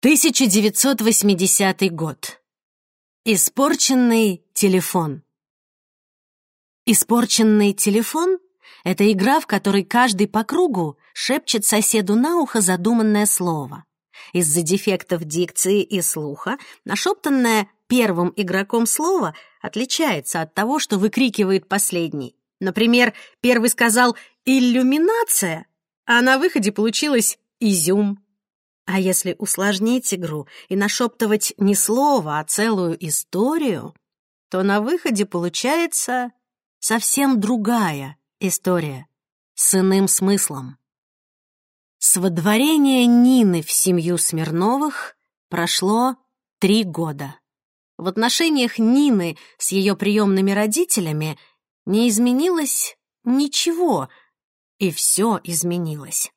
1980 год. Испорченный телефон. Испорченный телефон — это игра, в которой каждый по кругу шепчет соседу на ухо задуманное слово. Из-за дефектов дикции и слуха нашептанное первым игроком слово отличается от того, что выкрикивает последний. Например, первый сказал «иллюминация», а на выходе получилось «изюм». А если усложнить игру и нашептывать не слово, а целую историю, то на выходе получается совсем другая история с иным смыслом. С водворения Нины в семью Смирновых прошло три года. В отношениях Нины с ее приемными родителями не изменилось ничего, и все изменилось.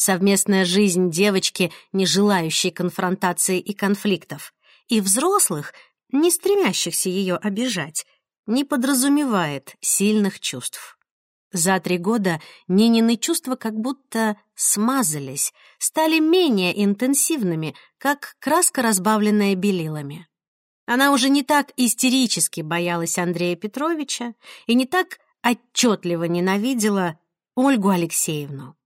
Совместная жизнь девочки, не желающей конфронтации и конфликтов, и взрослых, не стремящихся ее обижать, не подразумевает сильных чувств. За три года Нинины чувства как будто смазались, стали менее интенсивными, как краска, разбавленная белилами. Она уже не так истерически боялась Андрея Петровича и не так отчетливо ненавидела Ольгу Алексеевну.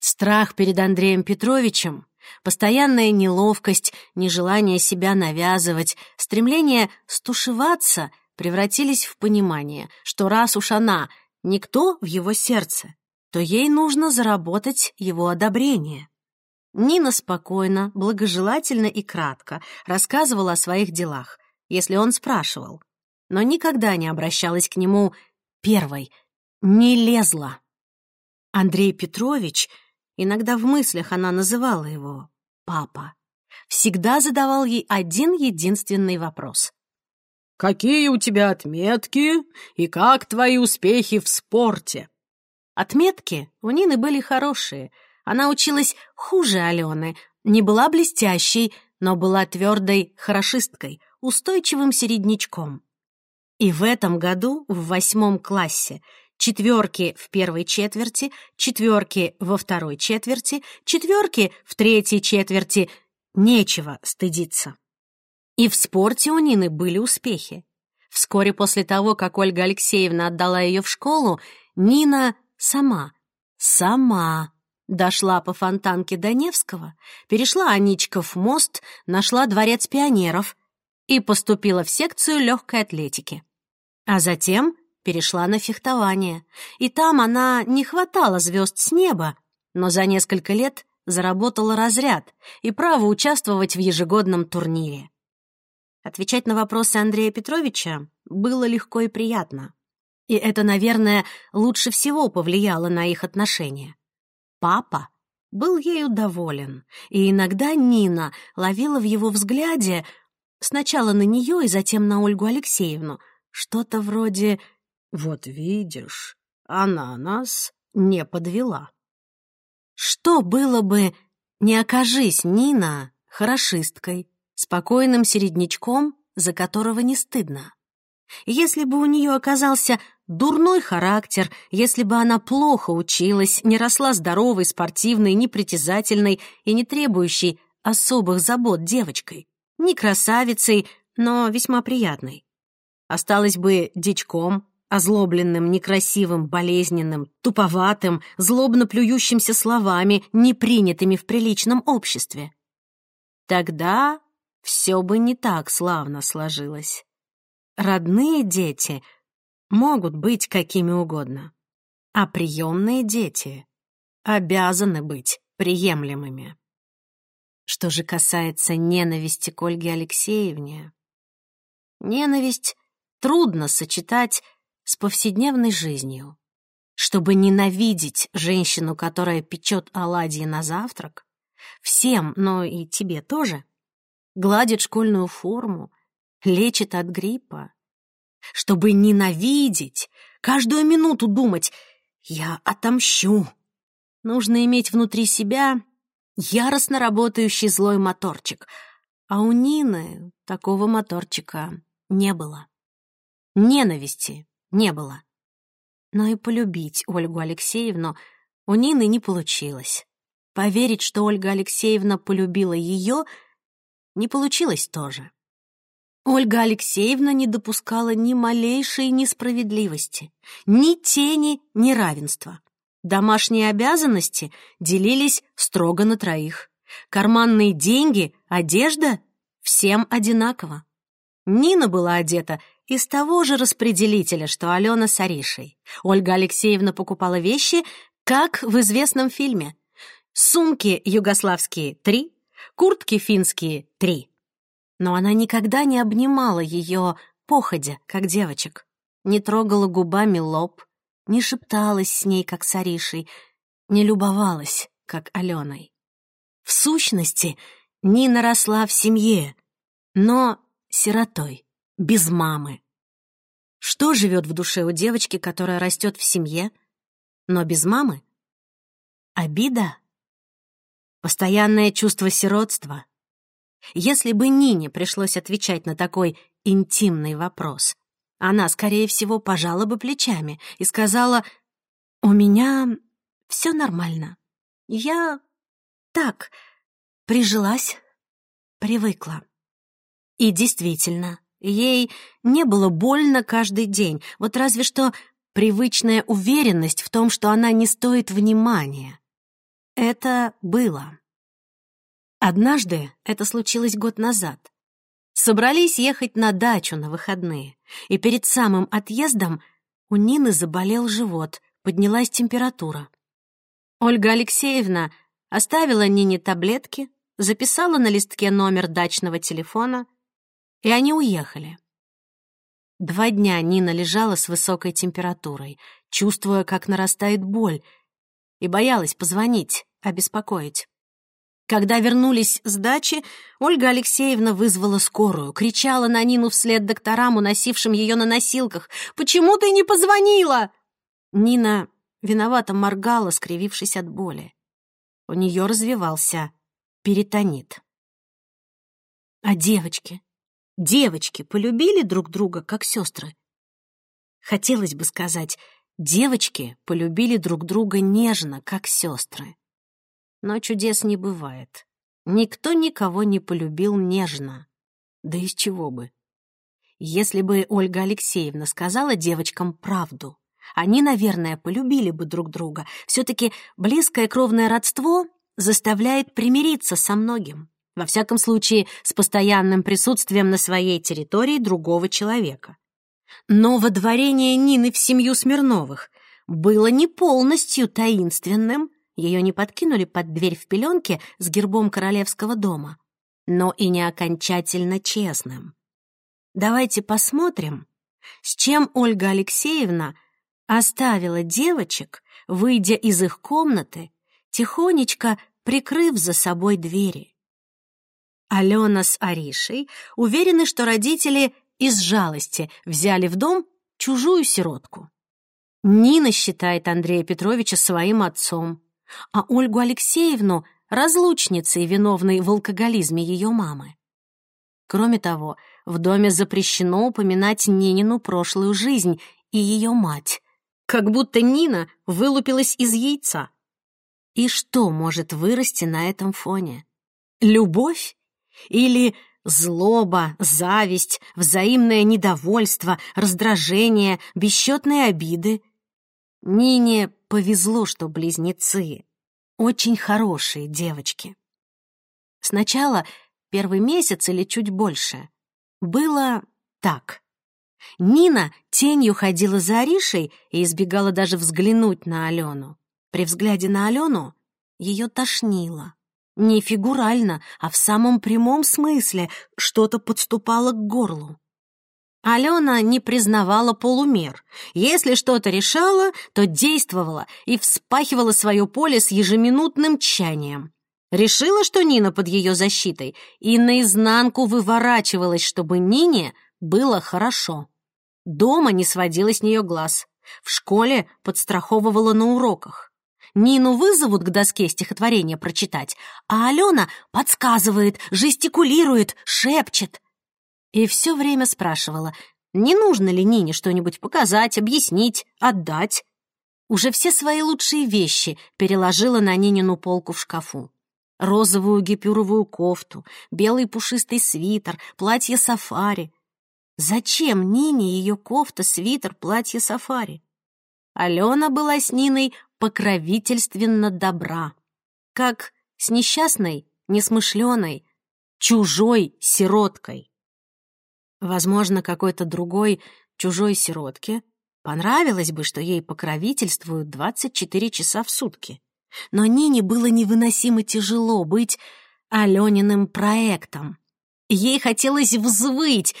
Страх перед Андреем Петровичем, постоянная неловкость, нежелание себя навязывать, стремление стушеваться превратились в понимание, что раз уж она никто в его сердце, то ей нужно заработать его одобрение. Нина спокойно, благожелательно и кратко рассказывала о своих делах, если он спрашивал, но никогда не обращалась к нему первой, не лезла. Андрей Петрович Иногда в мыслях она называла его «папа». Всегда задавал ей один единственный вопрос. «Какие у тебя отметки и как твои успехи в спорте?» Отметки у Нины были хорошие. Она училась хуже Алены, не была блестящей, но была твердой хорошисткой, устойчивым середнячком. И в этом году, в восьмом классе, четверки в первой четверти, четверки во второй четверти, четверки в третьей четверти. Нечего стыдиться. И в спорте у Нины были успехи. Вскоре после того, как Ольга Алексеевна отдала ее в школу, Нина сама, сама дошла по фонтанке до Невского, перешла Аничков мост, нашла дворец пионеров и поступила в секцию легкой атлетики. А затем перешла на фехтование, и там она не хватала звезд с неба, но за несколько лет заработала разряд и право участвовать в ежегодном турнире. Отвечать на вопросы Андрея Петровича было легко и приятно. И это, наверное, лучше всего повлияло на их отношения. Папа был ею доволен, и иногда Нина ловила в его взгляде сначала на нее и затем на Ольгу Алексеевну что-то вроде вот видишь, она нас не подвела. Что было бы, не окажись Нина хорошисткой, спокойным середнячком, за которого не стыдно? Если бы у нее оказался дурной характер, если бы она плохо училась, не росла здоровой, спортивной, непритязательной и не требующей особых забот девочкой, не красавицей, но весьма приятной. Осталась бы дичком, озлобленным, некрасивым, болезненным, туповатым, злобно плюющимся словами, не принятыми в приличном обществе. Тогда все бы не так славно сложилось. Родные дети могут быть какими угодно, а приемные дети обязаны быть приемлемыми. Что же касается ненависти к Ольге Алексеевне, ненависть трудно сочетать с повседневной жизнью. Чтобы ненавидеть женщину, которая печет оладьи на завтрак, всем, но и тебе тоже, гладит школьную форму, лечит от гриппа. Чтобы ненавидеть, каждую минуту думать «я отомщу», нужно иметь внутри себя яростно работающий злой моторчик, а у Нины такого моторчика не было. Ненависти не было. Но и полюбить Ольгу Алексеевну у Нины не получилось. Поверить, что Ольга Алексеевна полюбила ее, не получилось тоже. Ольга Алексеевна не допускала ни малейшей несправедливости, ни тени неравенства. Домашние обязанности делились строго на троих. Карманные деньги, одежда — всем одинаково. Нина была одета из того же распределителя, что Алена с Аришей. Ольга Алексеевна покупала вещи, как в известном фильме. Сумки югославские — три, куртки финские — три. Но она никогда не обнимала ее походя, как девочек, не трогала губами лоб, не шепталась с ней, как с Аришей, не любовалась, как Аленой. В сущности, Нина росла в семье, но сиротой, без мамы. Что живет в душе у девочки, которая растет в семье, но без мамы? Обида? Постоянное чувство сиротства? Если бы Нине пришлось отвечать на такой интимный вопрос, она, скорее всего, пожала бы плечами и сказала, «У меня все нормально. Я так прижилась, привыкла». И действительно, ей не было больно каждый день, вот разве что привычная уверенность в том, что она не стоит внимания. Это было. Однажды, это случилось год назад, собрались ехать на дачу на выходные, и перед самым отъездом у Нины заболел живот, поднялась температура. Ольга Алексеевна оставила Нине таблетки, записала на листке номер дачного телефона — и они уехали. Два дня Нина лежала с высокой температурой, чувствуя, как нарастает боль, и боялась позвонить, обеспокоить. Когда вернулись с дачи, Ольга Алексеевна вызвала скорую, кричала на Нину вслед докторам, уносившим ее на носилках. «Почему ты не позвонила?» Нина виновато моргала, скривившись от боли. У нее развивался перитонит. А девочки? Девочки полюбили друг друга как сестры. Хотелось бы сказать, девочки полюбили друг друга нежно, как сестры. Но чудес не бывает. Никто никого не полюбил нежно. Да из чего бы? Если бы Ольга Алексеевна сказала девочкам правду, они, наверное, полюбили бы друг друга. Все-таки близкое кровное родство заставляет примириться со многим. Во всяком случае, с постоянным присутствием на своей территории другого человека. Но водворение Нины в семью Смирновых было не полностью таинственным, ее не подкинули под дверь в пеленке с гербом королевского дома, но и не окончательно честным. Давайте посмотрим, с чем Ольга Алексеевна оставила девочек, выйдя из их комнаты, тихонечко прикрыв за собой двери. Алена с Аришей уверены, что родители из жалости взяли в дом чужую сиротку. Нина считает Андрея Петровича своим отцом, а Ольгу Алексеевну — разлучницей, виновной в алкоголизме ее мамы. Кроме того, в доме запрещено упоминать Нинину прошлую жизнь и ее мать, как будто Нина вылупилась из яйца. И что может вырасти на этом фоне? Любовь или злоба, зависть, взаимное недовольство, раздражение, бесчетные обиды. Нине повезло, что близнецы. Очень хорошие девочки. Сначала, первый месяц или чуть больше, было так. Нина тенью ходила за Аришей и избегала даже взглянуть на Алену. При взгляде на Алену ее тошнило. Не фигурально, а в самом прямом смысле что-то подступало к горлу. Алена не признавала полумер. Если что-то решала, то действовала и вспахивала свое поле с ежеминутным тчанием. Решила, что Нина под ее защитой, и наизнанку выворачивалась, чтобы Нине было хорошо. Дома не сводила с нее глаз. В школе подстраховывала на уроках. Нину вызовут к доске стихотворения прочитать, а Алена подсказывает, жестикулирует, шепчет. И все время спрашивала, не нужно ли Нине что-нибудь показать, объяснить, отдать. уже все свои лучшие вещи переложила на Нинину полку в шкафу. Розовую гипюровую кофту, белый пушистый свитер, платье сафари. Зачем Нине ее кофта, свитер, платье сафари? Алена была с Ниной покровительственно добра. Как с несчастной, несмышленой, чужой сироткой. Возможно, какой-то другой чужой сиротке понравилось бы, что ей покровительствуют 24 часа в сутки. Но Нине было невыносимо тяжело быть Алёниным проектом. Ей хотелось взвыть.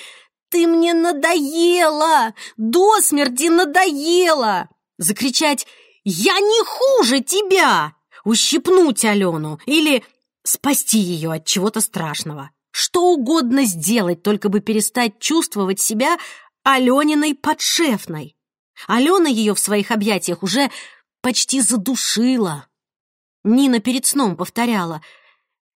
«Ты мне надоела! До смерти надоела!» Закричать «Я не хуже тебя!» Ущипнуть Алену или спасти ее от чего-то страшного. Что угодно сделать, только бы перестать чувствовать себя Алёниной подшефной. Алена ее в своих объятиях уже почти задушила. Нина перед сном повторяла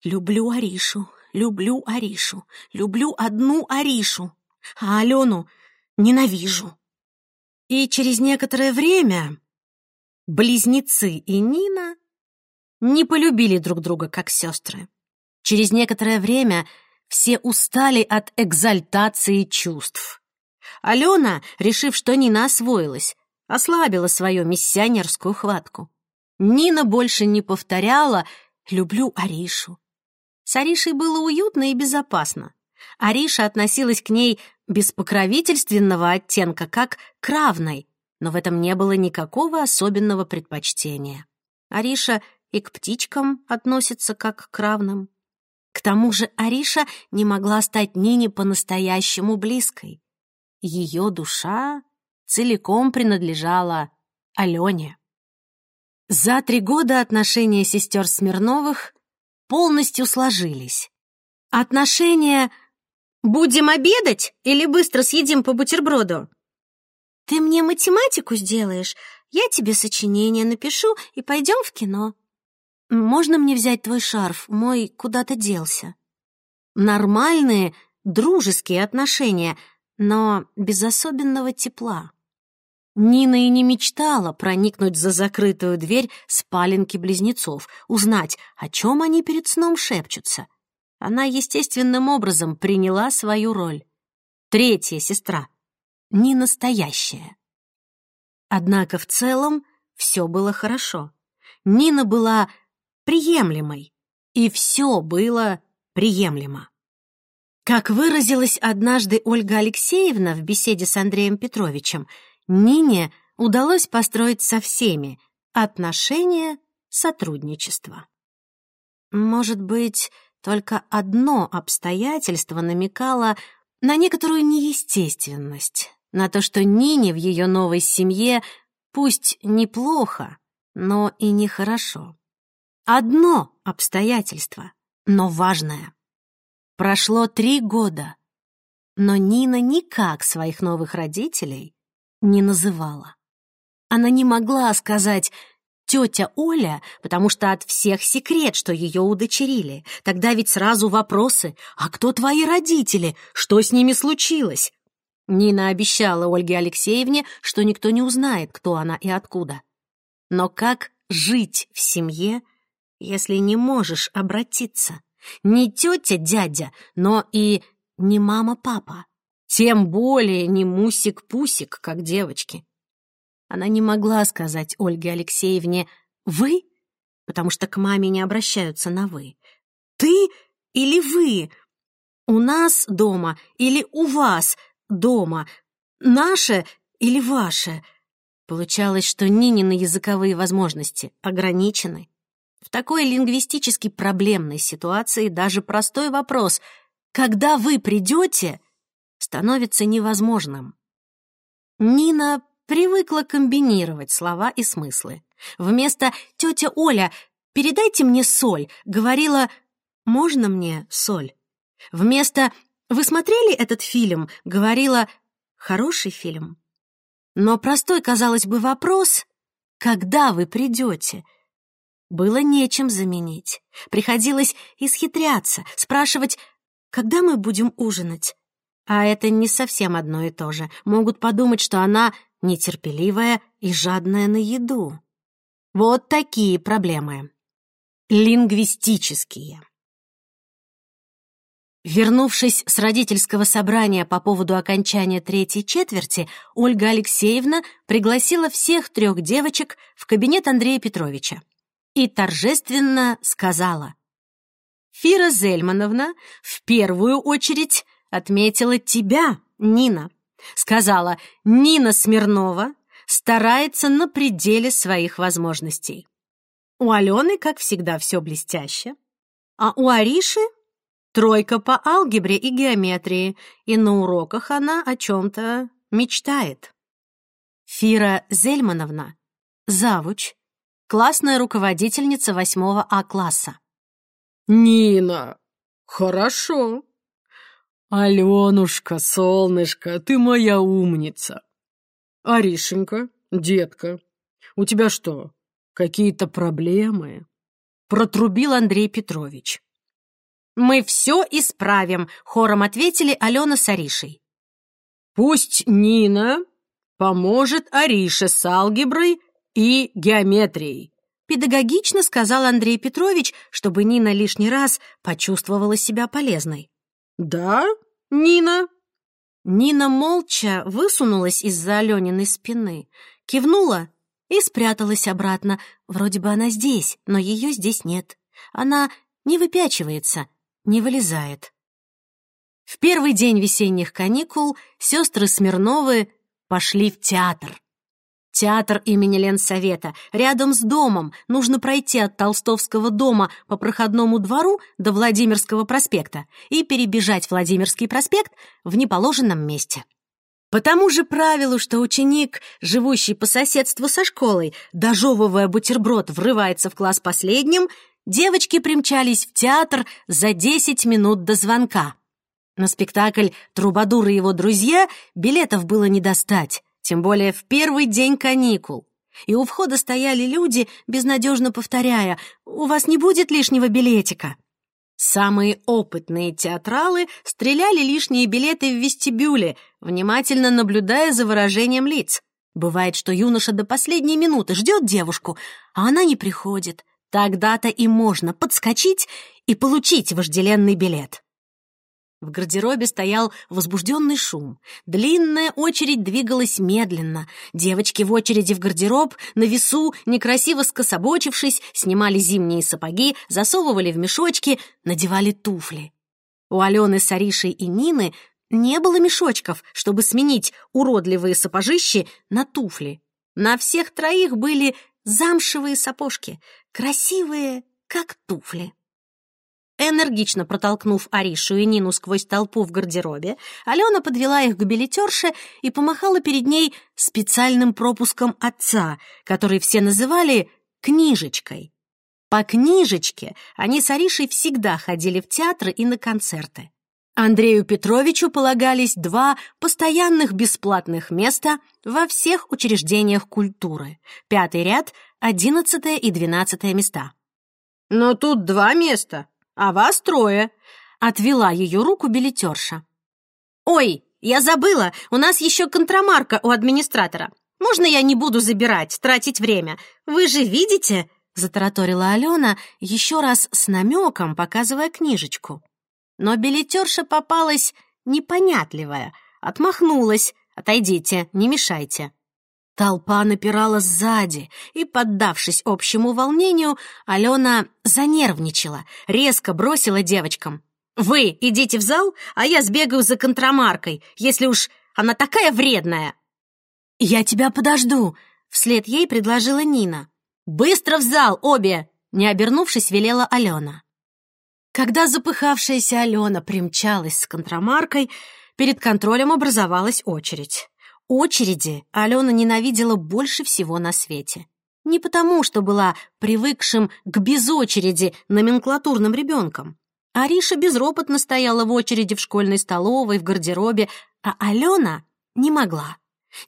«Люблю Аришу, люблю Аришу, люблю одну Аришу, а Алену ненавижу». И через некоторое время близнецы и Нина не полюбили друг друга как сестры. Через некоторое время все устали от экзальтации чувств. Алена, решив, что Нина освоилась, ослабила свою миссионерскую хватку. Нина больше не повторяла «люблю Аришу». С Аришей было уютно и безопасно. Ариша относилась к ней без покровительственного оттенка, как к равной, но в этом не было никакого особенного предпочтения. Ариша и к птичкам относится как к равным. К тому же Ариша не могла стать Нине по-настоящему близкой. Ее душа целиком принадлежала Алене. За три года отношения сестер Смирновых полностью сложились. Отношения «Будем обедать или быстро съедим по бутерброду?» «Ты мне математику сделаешь, я тебе сочинение напишу и пойдем в кино». «Можно мне взять твой шарф? Мой куда-то делся». Нормальные, дружеские отношения, но без особенного тепла. Нина и не мечтала проникнуть за закрытую дверь спаленки близнецов, узнать, о чем они перед сном шепчутся. Она естественным образом приняла свою роль. Третья сестра, не настоящая. Однако в целом все было хорошо. Нина была приемлемой, и все было приемлемо. Как выразилась однажды Ольга Алексеевна в беседе с Андреем Петровичем, Нине удалось построить со всеми отношения сотрудничества. Может быть, только одно обстоятельство намекало на некоторую неестественность, на то, что Нине в ее новой семье пусть неплохо, но и нехорошо. Одно обстоятельство, но важное. Прошло три года, но Нина никак своих новых родителей не называла. Она не могла сказать «тетя Оля», потому что от всех секрет, что ее удочерили. Тогда ведь сразу вопросы «А кто твои родители? Что с ними случилось?» Нина обещала Ольге Алексеевне, что никто не узнает, кто она и откуда. Но как жить в семье, если не можешь обратиться? Не тетя, дядя, но и не мама-папа. Тем более не Мусик-Пусик, как девочки. Она не могла сказать Ольге Алексеевне «вы», потому что к маме не обращаются на «вы». «Ты» или «вы», «у нас дома» или «у вас дома», «наше» или «ваше». Получалось, что Нинины языковые возможности ограничены. В такой лингвистически проблемной ситуации даже простой вопрос «когда вы придете?» становится невозможным. Нина привыкла комбинировать слова и смыслы. Вместо «тетя Оля, передайте мне соль» говорила «можно мне соль?» Вместо «вы смотрели этот фильм?» говорила «хороший фильм». Но простой, казалось бы, вопрос «когда вы придете?» было нечем заменить. Приходилось исхитряться, спрашивать «когда мы будем ужинать?» А это не совсем одно и то же. Могут подумать, что она нетерпеливая и жадная на еду. Вот такие проблемы. Лингвистические. Вернувшись с родительского собрания по поводу окончания третьей четверти, Ольга Алексеевна пригласила всех трех девочек в кабинет Андрея Петровича и торжественно сказала. «Фира Зельмановна в первую очередь отметила тебя, Нина. Сказала, Нина Смирнова старается на пределе своих возможностей. У Алены, как всегда, все блестяще, а у Ариши Тройка по алгебре и геометрии, и на уроках она о чем-то мечтает. Фира Зельмановна, завуч, классная руководительница восьмого А-класса. «Нина, хорошо. Аленушка, солнышко, ты моя умница. Аришенька, детка, у тебя что, какие-то проблемы?» Протрубил Андрей Петрович. «Мы все исправим», — хором ответили Алена с Аришей. «Пусть Нина поможет Арише с алгеброй и геометрией», педагогично сказал Андрей Петрович, чтобы Нина лишний раз почувствовала себя полезной. «Да, Нина?» Нина молча высунулась из-за Алёниной спины, кивнула и спряталась обратно. Вроде бы она здесь, но ее здесь нет. Она не выпячивается, не вылезает. В первый день весенних каникул сестры Смирновы пошли в театр. Театр имени Ленсовета, рядом с домом. Нужно пройти от Толстовского дома по проходному двору до Владимирского проспекта и перебежать Владимирский проспект в неположенном месте. По тому же правилу, что ученик, живущий по соседству со школой, дожевывая бутерброд, врывается в класс последним, девочки примчались в театр за 10 минут до звонка. На спектакль «Трубадур и его друзья» билетов было не достать, тем более в первый день каникул. И у входа стояли люди, безнадежно повторяя «У вас не будет лишнего билетика». Самые опытные театралы стреляли лишние билеты в вестибюле, внимательно наблюдая за выражением лиц. Бывает, что юноша до последней минуты ждет девушку, а она не приходит. Тогда-то и можно подскочить и получить вожделенный билет. В гардеробе стоял возбужденный шум. Длинная очередь двигалась медленно. Девочки в очереди в гардероб, на весу, некрасиво скособочившись, снимали зимние сапоги, засовывали в мешочки, надевали туфли. У Алены с Аришей и Нины не было мешочков, чтобы сменить уродливые сапожищи на туфли. На всех троих были замшевые сапожки, красивые, как туфли. Энергично протолкнув Аришу и Нину сквозь толпу в гардеробе, Алена подвела их к билетерше и помахала перед ней специальным пропуском отца, который все называли «книжечкой». По книжечке они с Аришей всегда ходили в театры и на концерты. Андрею Петровичу полагались два постоянных бесплатных места во всех учреждениях культуры. Пятый ряд, одиннадцатое и двенадцатое места. «Но тут два места, а вас трое», — отвела ее руку билетерша. «Ой, я забыла, у нас еще контрамарка у администратора. Можно я не буду забирать, тратить время? Вы же видите?» — затараторила Алена, еще раз с намеком, показывая книжечку. Но билетерша попалась непонятливая, отмахнулась. «Отойдите, не мешайте». Толпа напирала сзади, и, поддавшись общему волнению, Алена занервничала, резко бросила девочкам. «Вы идите в зал, а я сбегаю за контрамаркой, если уж она такая вредная». «Я тебя подожду», — вслед ей предложила Нина. «Быстро в зал, обе!» — не обернувшись, велела Алена. Когда запыхавшаяся Алена примчалась с контрамаркой, перед контролем образовалась очередь. Очереди Алена ненавидела больше всего на свете. Не потому, что была привыкшим к безочереди номенклатурным ребенком. Ариша безропотно стояла в очереди в школьной столовой, в гардеробе, а Алена не могла.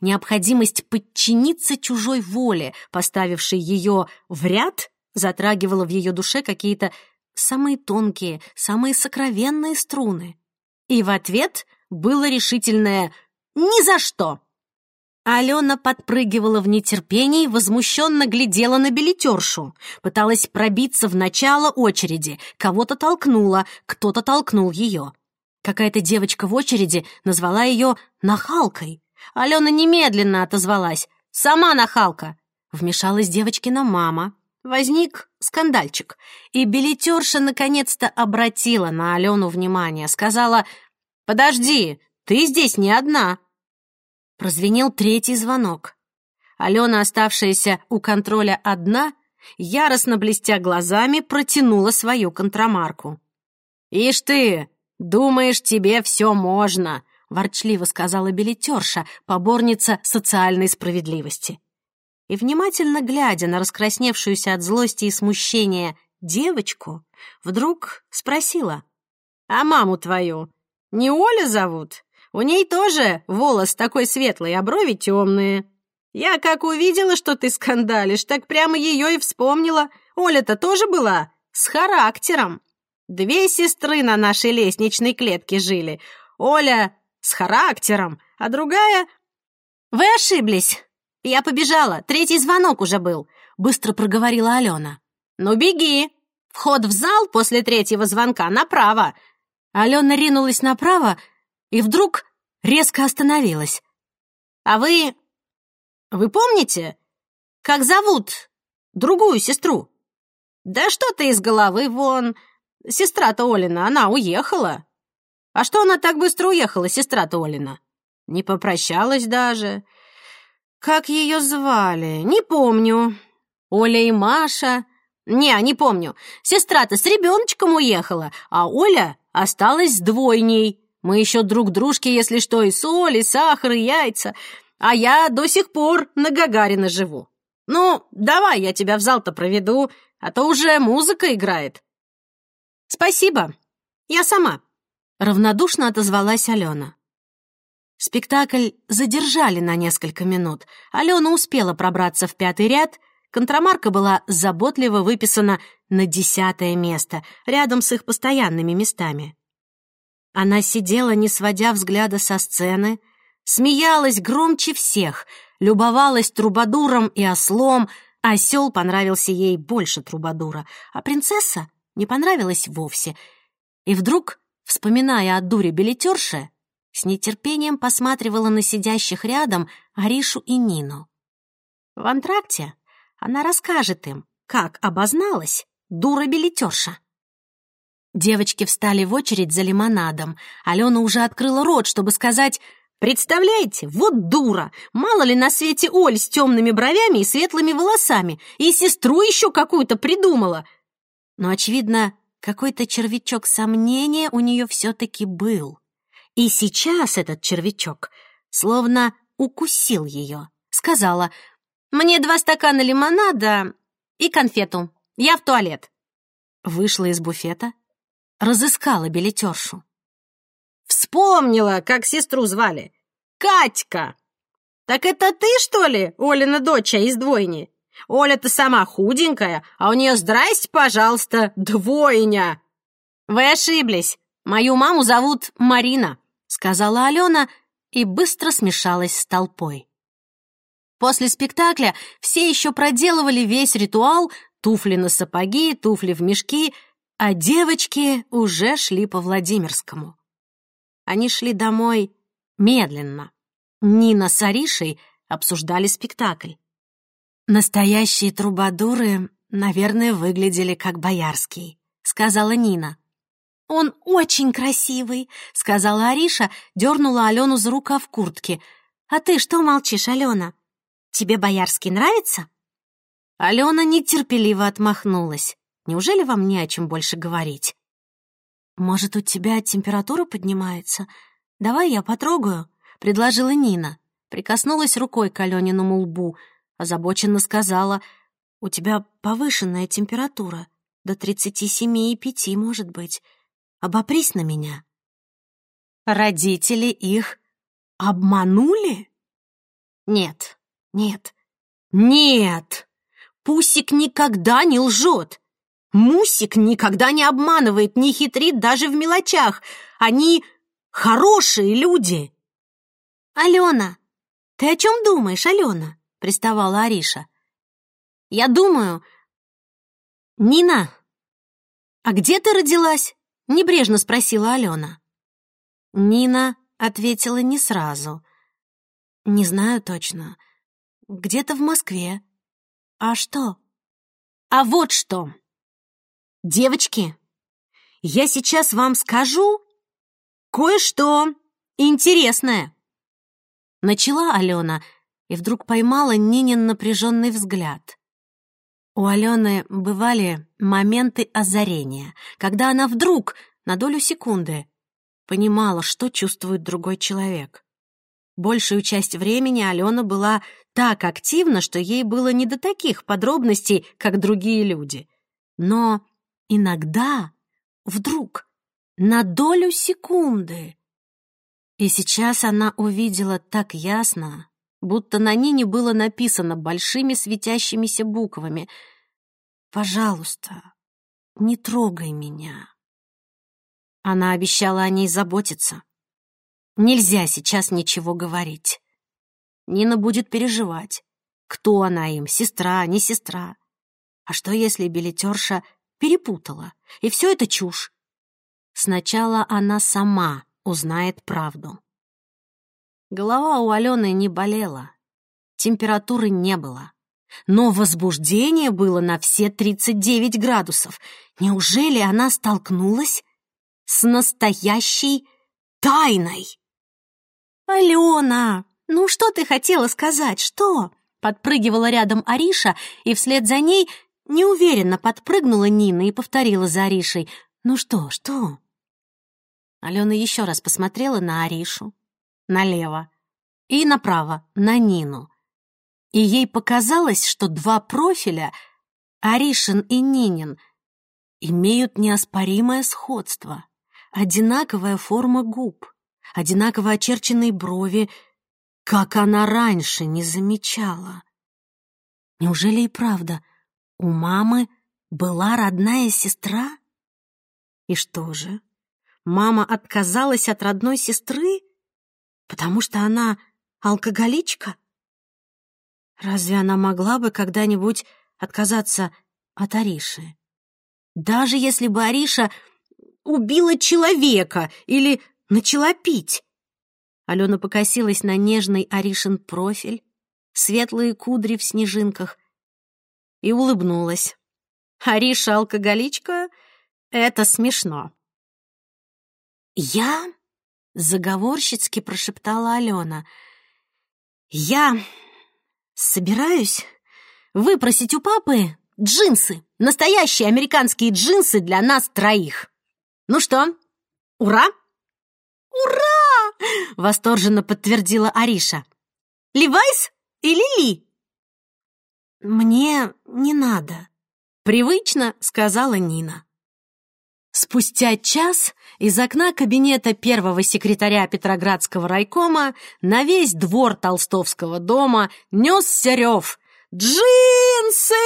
Необходимость подчиниться чужой воле, поставившей ее в ряд, затрагивала в ее душе какие-то самые тонкие, самые сокровенные струны. И в ответ было решительное «Ни за что!». Алена подпрыгивала в нетерпении, возмущенно глядела на билетершу. Пыталась пробиться в начало очереди. Кого-то толкнула, кто-то толкнул ее. Какая-то девочка в очереди назвала ее «нахалкой». Алена немедленно отозвалась. «Сама нахалка!» Вмешалась девочкина мама. Возник скандальчик. И билетерша наконец-то обратила на Алену внимание. Сказала «Подожди, ты здесь не одна». Прозвенел третий звонок. Алена, оставшаяся у контроля одна, яростно блестя глазами, протянула свою контрамарку. «Ишь ты, думаешь, тебе все можно!» — ворчливо сказала билетерша, поборница социальной справедливости. И, внимательно глядя на раскрасневшуюся от злости и смущения девочку, вдруг спросила, «А маму твою не Оля зовут?» У ней тоже волос такой светлый, а брови темные. Я как увидела, что ты скандалишь, так прямо ее и вспомнила. Оля-то тоже была с характером. Две сестры на нашей лестничной клетке жили. Оля с характером, а другая... Вы ошиблись. Я побежала, третий звонок уже был, быстро проговорила Алена. Ну, беги. Вход в зал после третьего звонка направо. Алена ринулась направо, и вдруг резко остановилась. «А вы... вы помните, как зовут другую сестру?» «Да что ты из головы вон! Сестра-то Олина, она уехала!» «А что она так быстро уехала, сестра-то Олина?» «Не попрощалась даже!» «Как ее звали? Не помню!» «Оля и Маша...» «Не, не помню. Сестра-то с ребеночком уехала, а Оля осталась с двойней. Мы еще друг дружке, если что, и соль, и сахар, и яйца. А я до сих пор на Гагарина живу. Ну, давай я тебя в зал-то проведу, а то уже музыка играет. Спасибо, я сама. Равнодушно отозвалась Алена. Спектакль задержали на несколько минут. Алена успела пробраться в пятый ряд. Контрамарка была заботливо выписана на десятое место, рядом с их постоянными местами. Она сидела, не сводя взгляда со сцены, смеялась громче всех, любовалась трубадуром и ослом, осел понравился ей больше трубадура, а принцесса не понравилась вовсе. И вдруг, вспоминая о дуре билетерши, с нетерпением посматривала на сидящих рядом Аришу и Нину. В антракте она расскажет им, как обозналась дура-билетерша. Девочки встали в очередь за лимонадом. Алена уже открыла рот, чтобы сказать «Представляете, вот дура! Мало ли на свете Оль с темными бровями и светлыми волосами, и сестру еще какую-то придумала!» Но, очевидно, какой-то червячок сомнения у нее все-таки был. И сейчас этот червячок словно укусил ее. Сказала «Мне два стакана лимонада и конфету. Я в туалет». Вышла из буфета, разыскала билетершу. «Вспомнила, как сестру звали. Катька!» «Так это ты, что ли, Олина доча из двойни? Оля-то сама худенькая, а у нее, здрасте, пожалуйста, двойня!» «Вы ошиблись. Мою маму зовут Марина», — сказала Алена и быстро смешалась с толпой. После спектакля все еще проделывали весь ритуал туфли на сапоги, туфли в мешки — а девочки уже шли по Владимирскому. Они шли домой медленно. Нина с Аришей обсуждали спектакль. «Настоящие трубадуры, наверное, выглядели как боярский», — сказала Нина. «Он очень красивый», — сказала Ариша, дернула Алену за рукав куртки. «А ты что молчишь, Алена? Тебе боярский нравится?» Алена нетерпеливо отмахнулась. Неужели вам не о чем больше говорить? Может, у тебя температура поднимается? Давай я потрогаю, предложила Нина. Прикоснулась рукой к Алениному лбу, озабоченно сказала, у тебя повышенная температура, до тридцати семи и пяти, может быть. Обопрись на меня. Родители их обманули? Нет, нет, нет! Пусик никогда не лжет. Мусик никогда не обманывает, не хитрит даже в мелочах. Они хорошие люди. Алена, «Ты о чем думаешь, Алена?» — приставала Ариша. «Я думаю...» «Нина, а где ты родилась?» — небрежно спросила Алена. Нина ответила не сразу. «Не знаю точно. Где-то в Москве. А что?» «А вот что! Девочки, я сейчас вам скажу кое-что интересное!» Начала Алена и вдруг поймала Нинин напряженный взгляд. У Алены бывали моменты озарения, когда она вдруг, на долю секунды, понимала, что чувствует другой человек. Большую часть времени Алена была так активна, что ей было не до таких подробностей, как другие люди. Но иногда, вдруг, на долю секунды. И сейчас она увидела так ясно, будто на Нине было написано большими светящимися буквами «Пожалуйста, не трогай меня». Она обещала о ней заботиться. Нельзя сейчас ничего говорить. Нина будет переживать. Кто она им, сестра, не сестра? А что, если билетерша перепутала, и все это чушь? Сначала она сама узнает правду. Голова у Алены не болела, температуры не было. Но возбуждение было на все 39 градусов. Неужели она столкнулась с настоящей тайной. «Алена, ну что ты хотела сказать, что?» Подпрыгивала рядом Ариша, и вслед за ней неуверенно подпрыгнула Нина и повторила за Аришей. «Ну что, что?» Алена еще раз посмотрела на Аришу, налево и направо, на Нину. И ей показалось, что два профиля, Аришин и Нинин, имеют неоспоримое сходство одинаковая форма губ, одинаково очерченные брови, как она раньше не замечала. Неужели и правда у мамы была родная сестра? И что же, мама отказалась от родной сестры, потому что она алкоголичка? Разве она могла бы когда-нибудь отказаться от Ариши? Даже если бы Ариша убила человека или начала пить. Алена покосилась на нежный Аришин профиль, светлые кудри в снежинках и улыбнулась. Ариша алкоголичка — это смешно. «Я?» — заговорщицки прошептала Алена. «Я собираюсь выпросить у папы джинсы, настоящие американские джинсы для нас троих». Ну что, ура?» «Ура!» — восторженно подтвердила Ариша. «Левайс или Ли?» «Мне не надо», — привычно сказала Нина. Спустя час из окна кабинета первого секретаря Петроградского райкома на весь двор Толстовского дома несся рев «Джинсы!»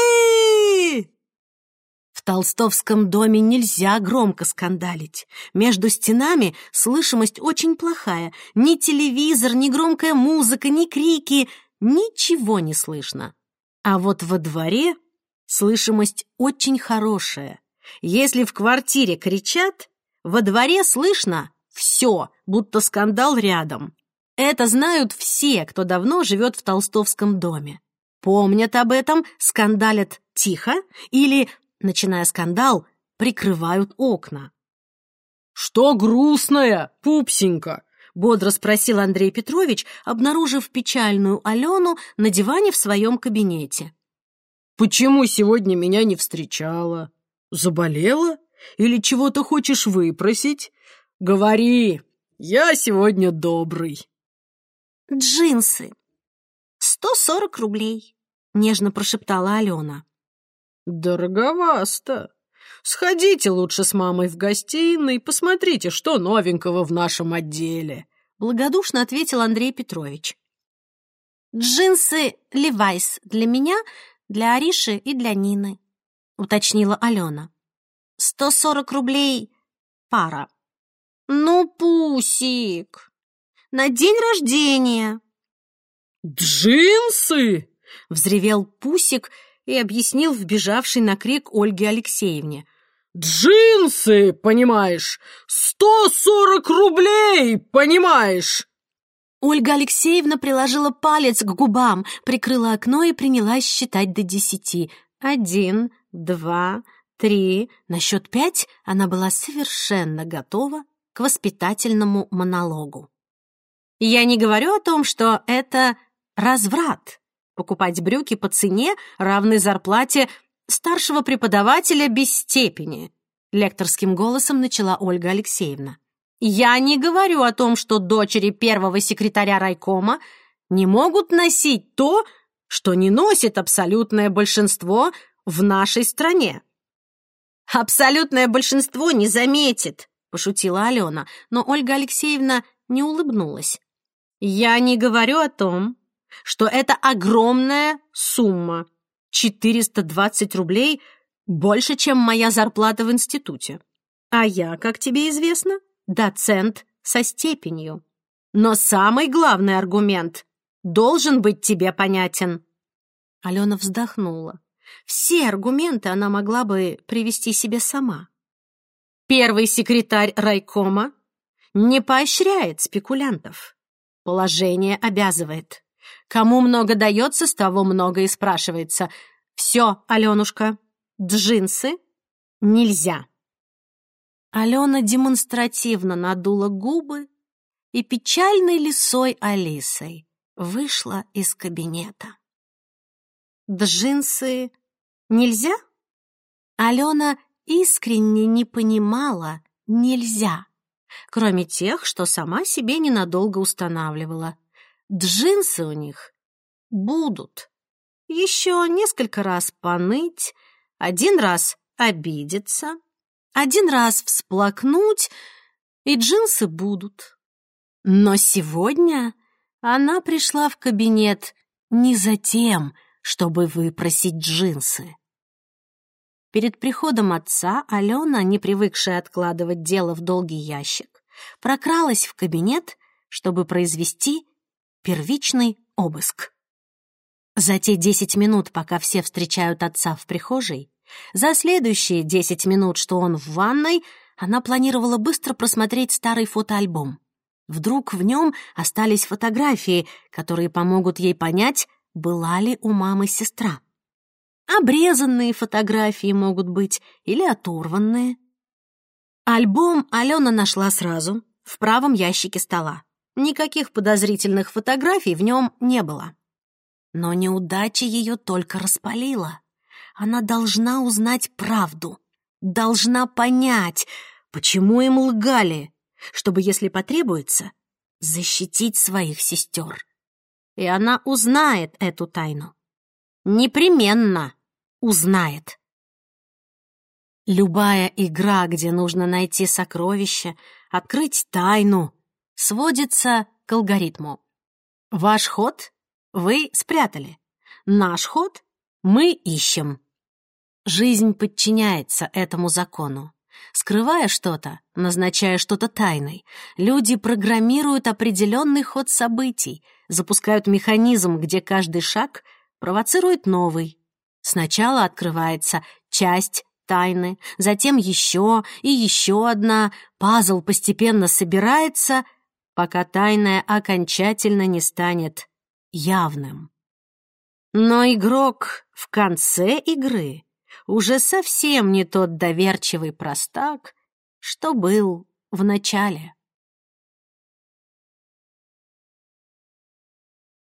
толстовском доме нельзя громко скандалить. Между стенами слышимость очень плохая. Ни телевизор, ни громкая музыка, ни крики. Ничего не слышно. А вот во дворе слышимость очень хорошая. Если в квартире кричат, во дворе слышно все, будто скандал рядом. Это знают все, кто давно живет в толстовском доме. Помнят об этом, скандалят тихо или начиная скандал, прикрывают окна. «Что грустная, пупсенька?» — бодро спросил Андрей Петрович, обнаружив печальную Алену на диване в своем кабинете. «Почему сегодня меня не встречала? Заболела? Или чего-то хочешь выпросить? Говори, я сегодня добрый». «Джинсы. Сто сорок рублей», — нежно прошептала Алена. «Дороговасто. Сходите лучше с мамой в гостиной, посмотрите, что новенького в нашем отделе», — благодушно ответил Андрей Петрович. «Джинсы Левайс для меня, для Ариши и для Нины», — уточнила Алена. «Сто сорок рублей пара». «Ну, Пусик, на день рождения». «Джинсы!» — взревел Пусик и объяснил вбежавший на крик Ольге Алексеевне. «Джинсы, понимаешь? Сто сорок рублей, понимаешь?» Ольга Алексеевна приложила палец к губам, прикрыла окно и принялась считать до десяти. Один, два, три. На счет пять она была совершенно готова к воспитательному монологу. Я не говорю о том, что это разврат. Покупать брюки по цене, равной зарплате старшего преподавателя без степени, лекторским голосом начала Ольга Алексеевна. Я не говорю о том, что дочери первого секретаря райкома не могут носить то, что не носит абсолютное большинство в нашей стране. Абсолютное большинство не заметит, пошутила Алена, но Ольга Алексеевна не улыбнулась. Я не говорю о том, что это огромная сумма. 420 рублей больше, чем моя зарплата в институте. А я, как тебе известно, доцент со степенью. Но самый главный аргумент должен быть тебе понятен. Алена вздохнула. Все аргументы она могла бы привести себе сама. Первый секретарь райкома не поощряет спекулянтов. Положение обязывает. Кому много дается, с того много и спрашивается. Все, Аленушка, джинсы нельзя. Алена демонстративно надула губы и печальной лисой Алисой вышла из кабинета. Джинсы нельзя? Алена искренне не понимала «нельзя», кроме тех, что сама себе ненадолго устанавливала. Джинсы у них будут. Еще несколько раз поныть, один раз обидеться, один раз всплакнуть, и джинсы будут. Но сегодня она пришла в кабинет не за тем, чтобы выпросить джинсы. Перед приходом отца Алена, не привыкшая откладывать дело в долгий ящик, прокралась в кабинет, чтобы произвести первичный обыск. За те десять минут, пока все встречают отца в прихожей, за следующие десять минут, что он в ванной, она планировала быстро просмотреть старый фотоальбом. Вдруг в нем остались фотографии, которые помогут ей понять, была ли у мамы сестра. Обрезанные фотографии могут быть или оторванные. Альбом Алена нашла сразу, в правом ящике стола. Никаких подозрительных фотографий в нем не было. Но неудача ее только распалила. Она должна узнать правду, должна понять, почему им лгали, чтобы, если потребуется, защитить своих сестер. И она узнает эту тайну. Непременно узнает. Любая игра, где нужно найти сокровище, открыть тайну, сводится к алгоритму. Ваш ход вы спрятали. Наш ход мы ищем. Жизнь подчиняется этому закону. Скрывая что-то, назначая что-то тайной, люди программируют определенный ход событий, запускают механизм, где каждый шаг провоцирует новый. Сначала открывается часть тайны, затем еще и еще одна, пазл постепенно собирается, пока тайная окончательно не станет явным. Но игрок в конце игры уже совсем не тот доверчивый простак, что был в начале.